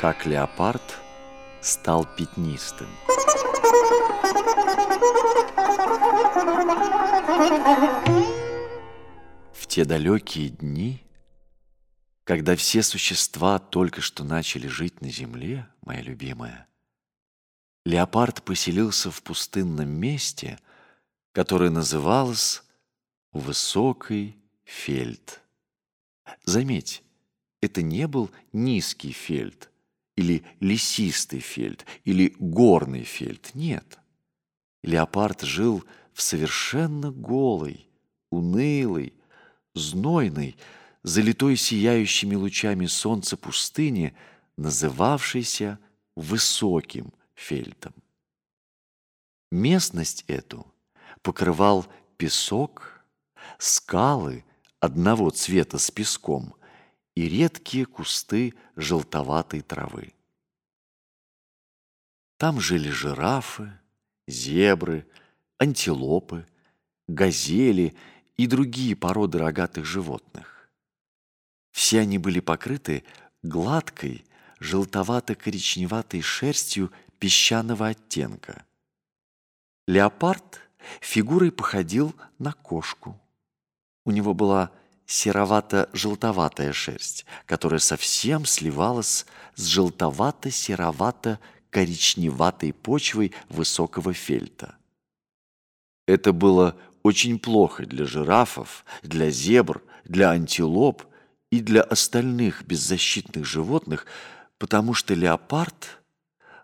как леопард стал пятнистым. В те далекие дни, когда все существа только что начали жить на земле, моя любимая, леопард поселился в пустынном месте, которое называлось Высокий Фельд. Заметь, это не был низкий фельд, или лесистый фельд, или горный фельд. Нет. Леопард жил в совершенно голой, унылой, знойной, залитой сияющими лучами солнца пустыне, называвшейся Высоким Фельдом. Местность эту покрывал песок, скалы одного цвета с песком и редкие кусты желтоватой травы. Там жили жирафы, зебры, антилопы, газели и другие породы рогатых животных. Все они были покрыты гладкой, желтовато-коричневатой шерстью песчаного оттенка. Леопард фигурой походил на кошку. У него была серовато-желтоватая шерсть, которая совсем сливалась с желтовато-серовато-коричневатой почвой высокого фельта. Это было очень плохо для жирафов, для зебр, для антилоп и для остальных беззащитных животных, потому что леопард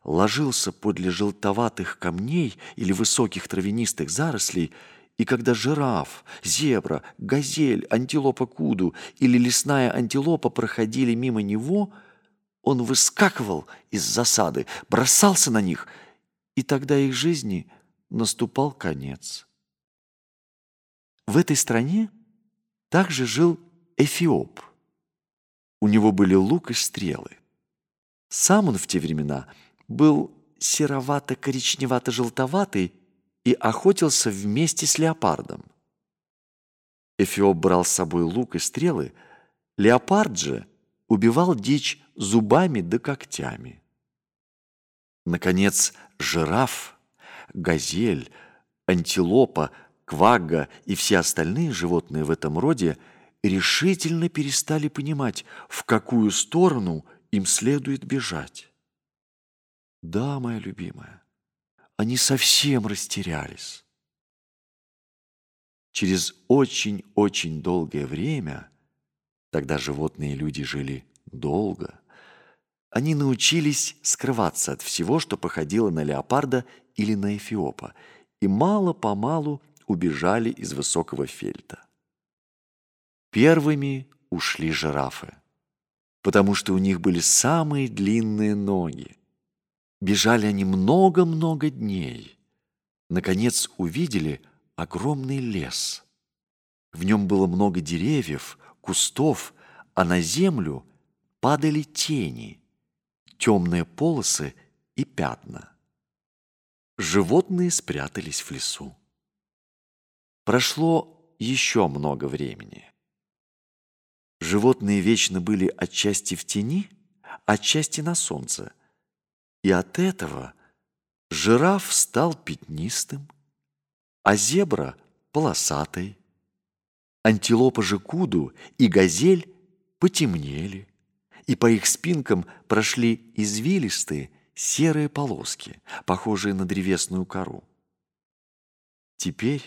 ложился подле желтоватых камней или высоких травянистых зарослей и когда жираф, зебра, газель, антилопа куду или лесная антилопа проходили мимо него, он выскакивал из засады, бросался на них, и тогда их жизни наступал конец. В этой стране также жил Эфиоп. У него были лук и стрелы. Сам он в те времена был серовато-коричневато-желтоватый, и охотился вместе с леопардом. Эфиоп брал с собой лук и стрелы, леопард же убивал дичь зубами да когтями. Наконец, жираф, газель, антилопа, квагга и все остальные животные в этом роде решительно перестали понимать, в какую сторону им следует бежать. Да, моя любимая, они совсем растерялись. Через очень-очень долгое время, тогда животные и люди жили долго, они научились скрываться от всего, что походило на леопарда или на эфиопа, и мало-помалу убежали из высокого фельта. Первыми ушли жирафы, потому что у них были самые длинные ноги. Бежали они много-много дней. Наконец увидели огромный лес. В нем было много деревьев, кустов, а на землю падали тени, темные полосы и пятна. Животные спрятались в лесу. Прошло еще много времени. Животные вечно были отчасти в тени, отчасти на солнце – и от этого жираф стал пятнистым, а зебра – полосатой. Антилопа же куду и газель потемнели, и по их спинкам прошли извилистые серые полоски, похожие на древесную кору. Теперь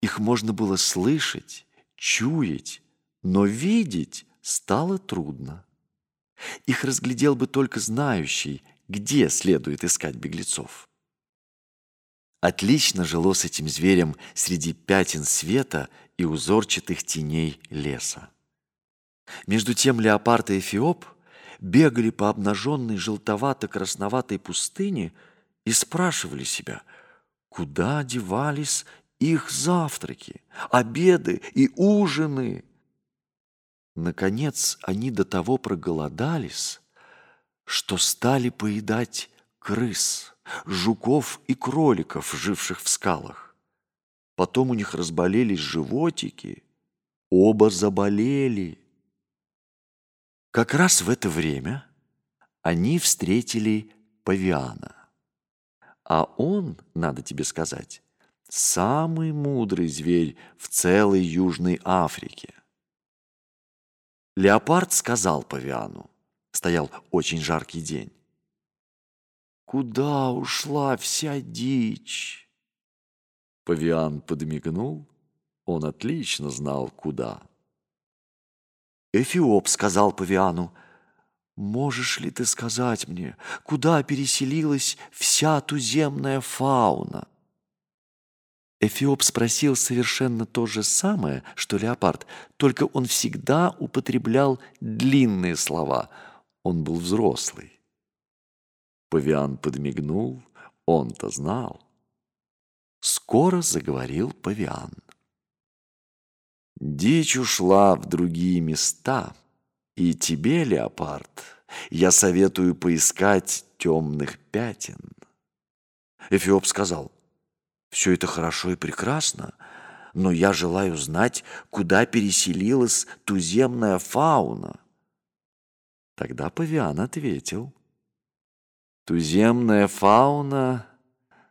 их можно было слышать, чуять, но видеть стало трудно. Их разглядел бы только знающий где следует искать беглецов. Отлично жило с этим зверем среди пятен света и узорчатых теней леса. Между тем леопард и эфиоп бегали по обнаженной желтовато-красноватой пустыне и спрашивали себя, куда девались их завтраки, обеды и ужины. Наконец они до того проголодались, что стали поедать крыс, жуков и кроликов, живших в скалах. Потом у них разболелись животики, оба заболели. Как раз в это время они встретили павиана. А он, надо тебе сказать, самый мудрый зверь в целой Южной Африке. Леопард сказал павиану, стоял очень жаркий день. «Куда ушла вся дичь?» Павиан подмигнул, он отлично знал, куда. Эфиоп сказал павиану, «Можешь ли ты сказать мне, куда переселилась вся туземная фауна?» Эфиоп спросил совершенно то же самое, что леопард, только он всегда употреблял длинные слова. Он был взрослый. Павиан подмигнул, он-то знал. Скоро заговорил павиан. Дичь ушла в другие места, и тебе, леопард, я советую поискать темных пятен. Эфиоп сказал, все это хорошо и прекрасно, но я желаю знать, куда переселилась туземная фауна. Тогда павиан ответил, туземная фауна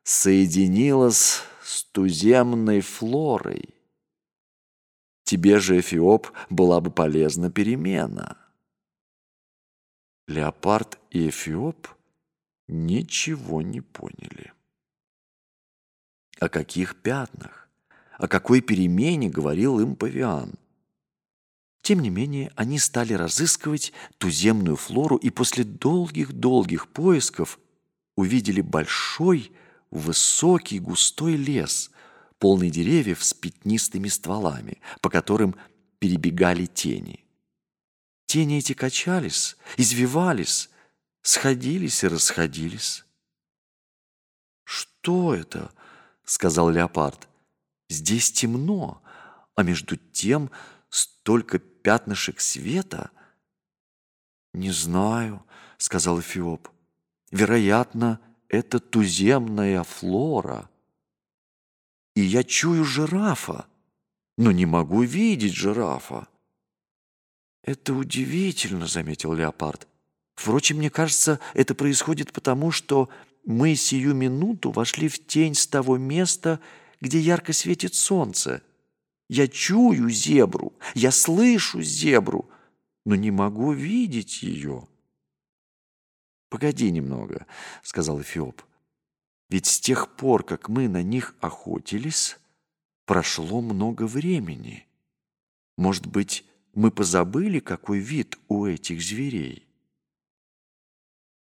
соединилась с туземной флорой. Тебе же, Эфиоп, была бы полезна перемена. Леопард и Эфиоп ничего не поняли. О каких пятнах, о какой перемене говорил им павиан. Тем не менее, они стали разыскивать туземную флору и после долгих-долгих поисков увидели большой, высокий, густой лес, полный деревьев с пятнистыми стволами, по которым перебегали тени. Тени эти качались, извивались, сходились и расходились. «Что это?» — сказал леопард. «Здесь темно, а между тем столько пятнышек света». «Не знаю», — сказал Эфиоп. «Вероятно, это туземная флора. И я чую жирафа, но не могу видеть жирафа. Это удивительно, заметил леопард. Впрочем, мне кажется, это происходит потому, что мы сию минуту вошли в тень с того места, где ярко светит солнце. Я чую зебру, я слышу зебру, но не могу видеть ее. «Погоди немного», — сказал Эфиоп. «Ведь с тех пор, как мы на них охотились, прошло много времени. Может быть, мы позабыли, какой вид у этих зверей?»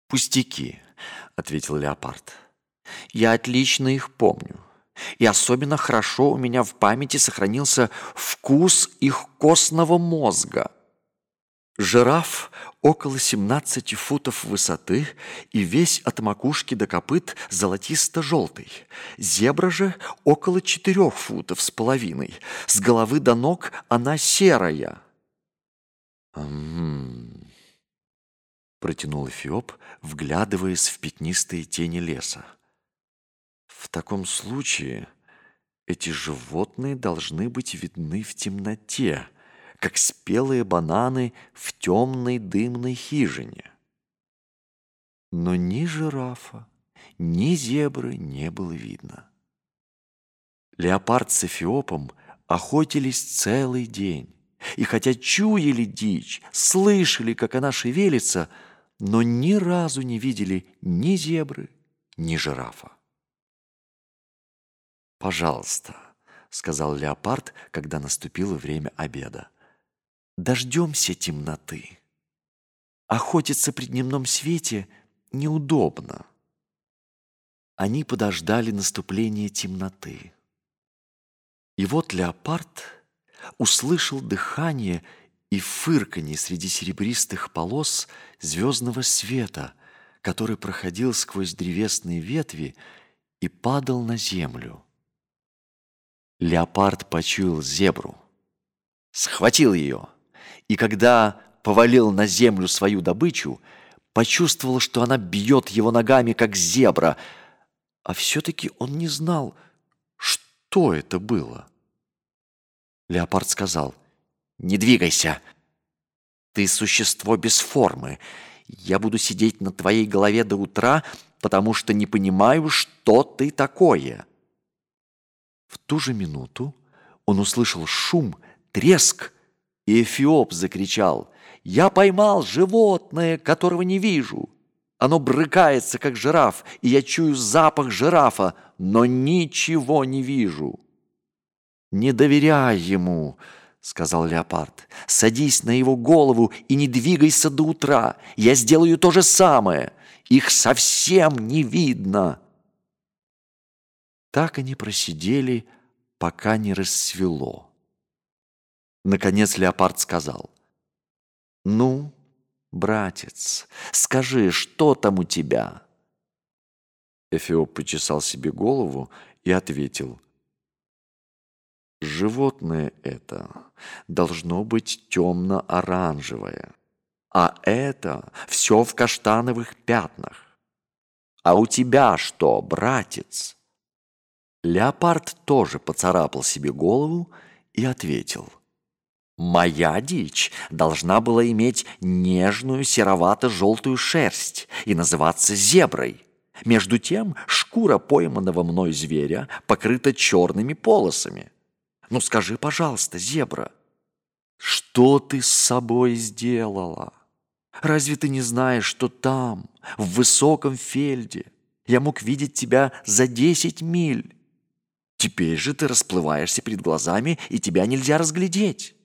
«Пустяки», — ответил леопард. «Я отлично их помню. И особенно хорошо у меня в памяти сохранился вкус их костного мозга». Жираф около 17 футов высоты и весь от макушки до копыт золотисто-желтый. Зебра же около 4 футов с половиной. С головы до ног она серая. «М-м-м», протянул Эфиоп, вглядываясь в пятнистые тени леса. «В таком случае эти животные должны быть видны в темноте» как спелые бананы в темной дымной хижине. Но ни жирафа, ни зебры не было видно. Леопард с эфиопом охотились целый день, и хотя чуяли дичь, слышали, как она шевелится, но ни разу не видели ни зебры, ни жирафа. «Пожалуйста», — сказал леопард, когда наступило время обеда дождемся темноты. Охотиться при дневном свете неудобно. Они подождали наступления темноты. И вот леопард услышал дыхание и фырканье среди серебристых полос звездного света, который проходил сквозь древесные ветви и падал на землю. Леопард почуял зебру, схватил ее — и когда повалил на землю свою добычу, почувствовал, что она бьет его ногами, как зебра, а все-таки он не знал, что это было. Леопард сказал, «Не двигайся, ты существо без формы, Я буду сидеть на твоей голове до утра, потому что не понимаю, что ты такое». В ту же минуту он услышал шум, треск, и Эфиоп закричал «Я поймал животное, которого не вижу!» Оно брыкается, как жираф, и я чую запах жирафа, но ничего не вижу. «Не доверяй ему», — сказал леопард. «Садись на его голову и не двигайся до утра. Я сделаю то же самое. Их совсем не видно». Так они просидели, пока не рассвело. Наконец леопард сказал. «Ну, братец, скажи, что там у тебя?» Эфиоп почесал себе голову и ответил. «Животное это должно быть темно-оранжевое, а это все в каштановых пятнах. А у тебя что, братец?» Леопард тоже поцарапал себе голову и ответил – Моя дичь должна была иметь нежную серовато-желтую шерсть и называться зеброй. Между тем шкура пойманного мной зверя покрыта черными полосами. Ну скажи, пожалуйста, зебра, что ты с собой сделала? Разве ты не знаешь, что там, в высоком фельде, я мог видеть тебя за десять миль? Теперь же ты расплываешься перед глазами, и тебя нельзя разглядеть.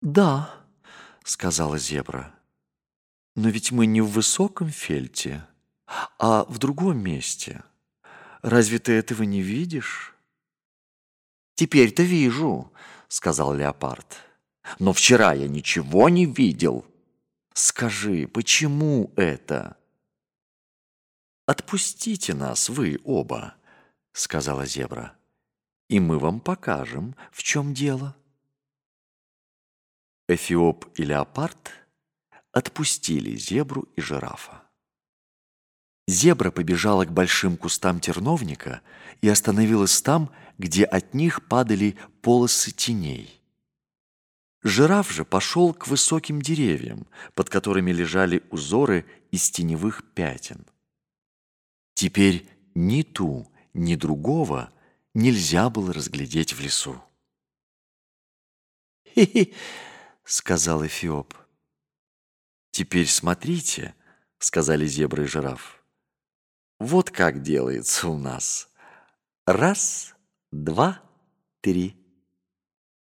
«Да», — сказала зебра. «Но ведь мы не в высоком фельте, а в другом месте. Разве ты этого не видишь?» «Теперь-то вижу», — сказал леопард. «Но вчера я ничего не видел. Скажи, почему это?» «Отпустите нас, вы оба», — сказала зебра, «и мы вам покажем, в чем дело». Эфиоп и леопард отпустили зебру и жирафа. Зебра побежала к большим кустам терновника и остановилась там, где от них падали полосы теней. Жираф же пошел к высоким деревьям, под которыми лежали узоры из теневых пятен. Теперь ни ту, ни другого нельзя было разглядеть в лесу. «Хи-хи!» сказал Эфиоп. «Теперь смотрите», — сказали зебра и жираф. «Вот как делается у нас. Раз, два, три.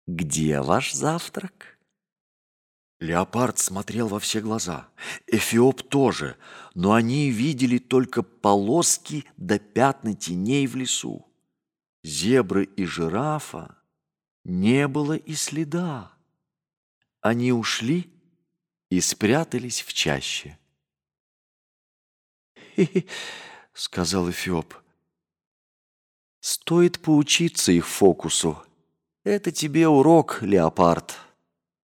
Где ваш завтрак?» Леопард смотрел во все глаза, Эфиоп тоже, но они видели только полоски до да пятна теней в лесу. Зебры и жирафа не было и следа. Они ушли и спрятались в чаще. «Хе-хе», — сказал Эфиоп. «Стоит поучиться их фокусу. Это тебе урок, леопард.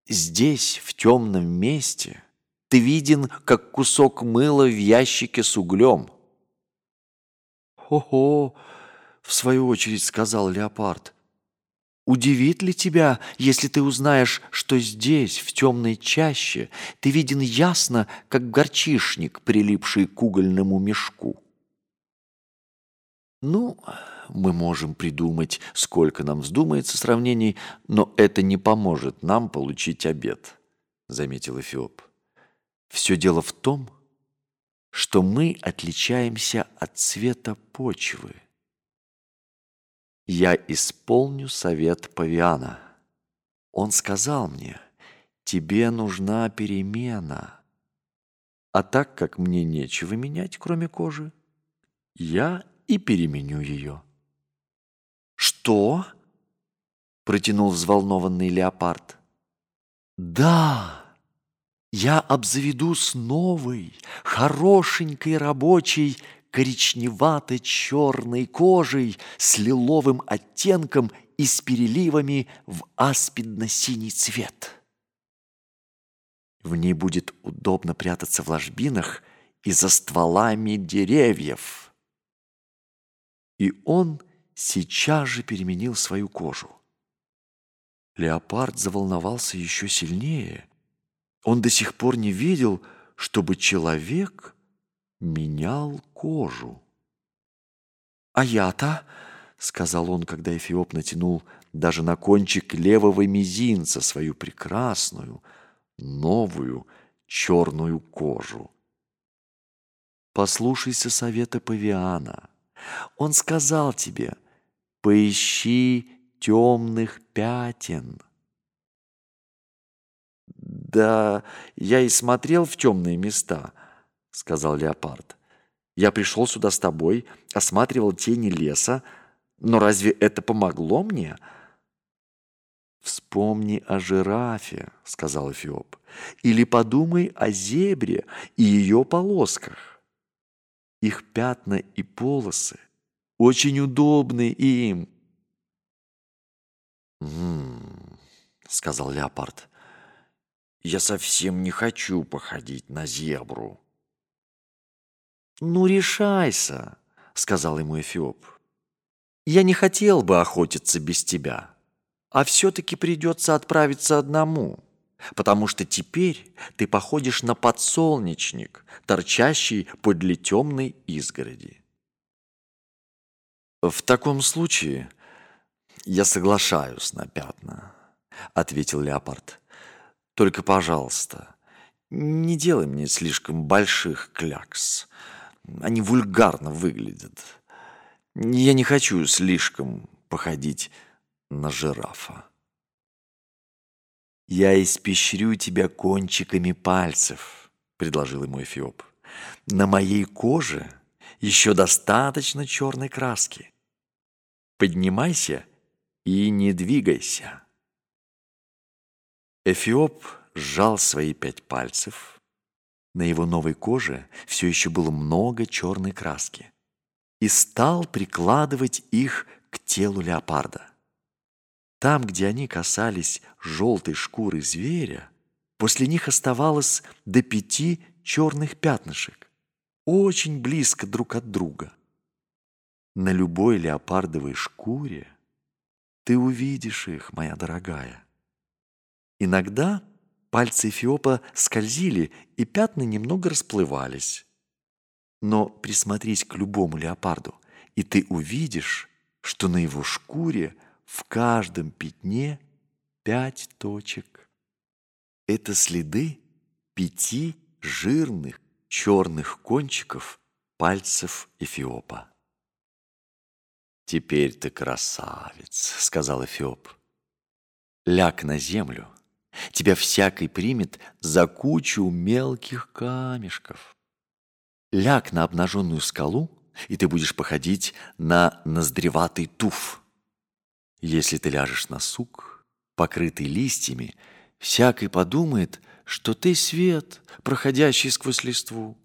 Здесь, в темном месте, ты виден, как кусок мыла в ящике с углем». «Хо-хо», — в свою очередь сказал леопард. Удивит ли тебя, если ты узнаешь, что здесь, в темной чаще, ты виден ясно, как горчишник, прилипший к угольному мешку? Ну, мы можем придумать, сколько нам вздумается сравнений, но это не поможет нам получить обед, заметил Эфиоп. Все дело в том, что мы отличаемся от цвета почвы я исполню совет Павиана. Он сказал мне, тебе нужна перемена. А так как мне нечего менять, кроме кожи, я и переменю ее. Что? Протянул взволнованный леопард. Да, я обзаведусь новой, хорошенькой рабочей коричневато-черной кожей с лиловым оттенком и с переливами в аспидно-синий цвет. В ней будет удобно прятаться в ложбинах и за стволами деревьев. И он сейчас же переменил свою кожу. Леопард заволновался еще сильнее. Он до сих пор не видел, чтобы человек менял кожу. «А я-то», — сказал он, когда Эфиоп натянул даже на кончик левого мизинца свою прекрасную, новую черную кожу. Послушайся совета Павиана. Он сказал тебе, поищи темных пятен. «Да я и смотрел в темные места», — сказал Леопард. «Я пришел сюда с тобой, осматривал тени леса, но разве это помогло мне?» «Вспомни о жирафе», — сказал Эфиоп, «или подумай о зебре и ее полосках. Их пятна и полосы очень удобны им». «М-м-м», сказал Леопард, «я совсем не хочу походить на зебру». «Ну, решайся», — сказал ему Эфиоп. «Я не хотел бы охотиться без тебя» а все-таки придется отправиться одному, потому что теперь ты походишь на подсолнечник, торчащий подле темной изгороди. «В таком случае я соглашаюсь на пятна», — ответил Леопард. «Только, пожалуйста, не делай мне слишком больших клякс. Они вульгарно выглядят. Я не хочу слишком походить на жирафа. «Я испещрю тебя кончиками пальцев», — предложил ему Эфиоп. «На моей коже еще достаточно черной краски. Поднимайся и не двигайся». Эфиоп сжал свои пять пальцев. На его новой коже все еще было много черной краски и стал прикладывать их к телу леопарда. Там, где они касались желтой шкуры зверя, после них оставалось до пяти черных пятнышек, очень близко друг от друга. На любой леопардовой шкуре ты увидишь их, моя дорогая. Иногда пальцы Эфиопа скользили, и пятна немного расплывались. Но присмотрись к любому леопарду, и ты увидишь, что на его шкуре – в каждом пятне пять точек. Это следы пяти жирных черных кончиков пальцев Эфиопа. «Теперь ты красавец», — сказал Эфиоп. «Ляг на землю, тебя всякий примет за кучу мелких камешков. Ляг на обнаженную скалу, и ты будешь походить на ноздреватый туф». Если ты ляжешь на сук, покрытый листьями, всякий подумает, что ты свет, проходящий сквозь листву.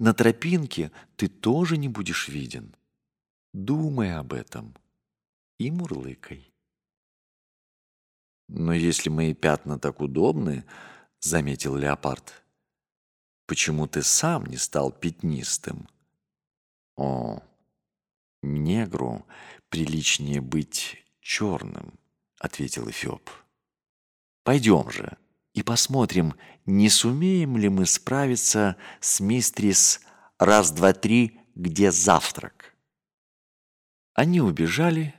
На тропинке ты тоже не будешь виден. Думай об этом и мурлыкай. «Но если мои пятна так удобны, — заметил леопард, — почему ты сам не стал пятнистым?» «О, негру приличнее быть черным», — ответил Эфиоп. «Пойдем же и посмотрим, не сумеем ли мы справиться с мистрис раз-два-три, где завтрак». Они убежали,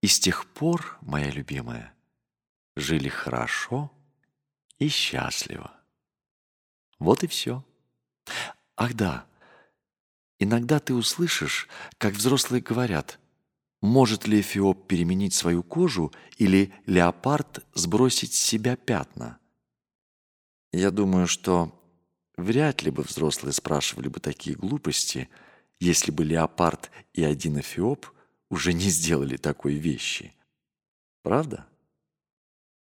и с тех пор, моя любимая, жили хорошо и счастливо. Вот и все. Ах да, иногда ты услышишь, как взрослые говорят — может ли Эфиоп переменить свою кожу или леопард сбросить с себя пятна? Я думаю, что вряд ли бы взрослые спрашивали бы такие глупости, если бы леопард и один Эфиоп уже не сделали такой вещи. Правда?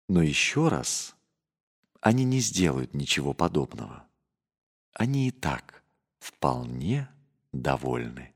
Но еще раз, они не сделают ничего подобного. Они и так вполне довольны.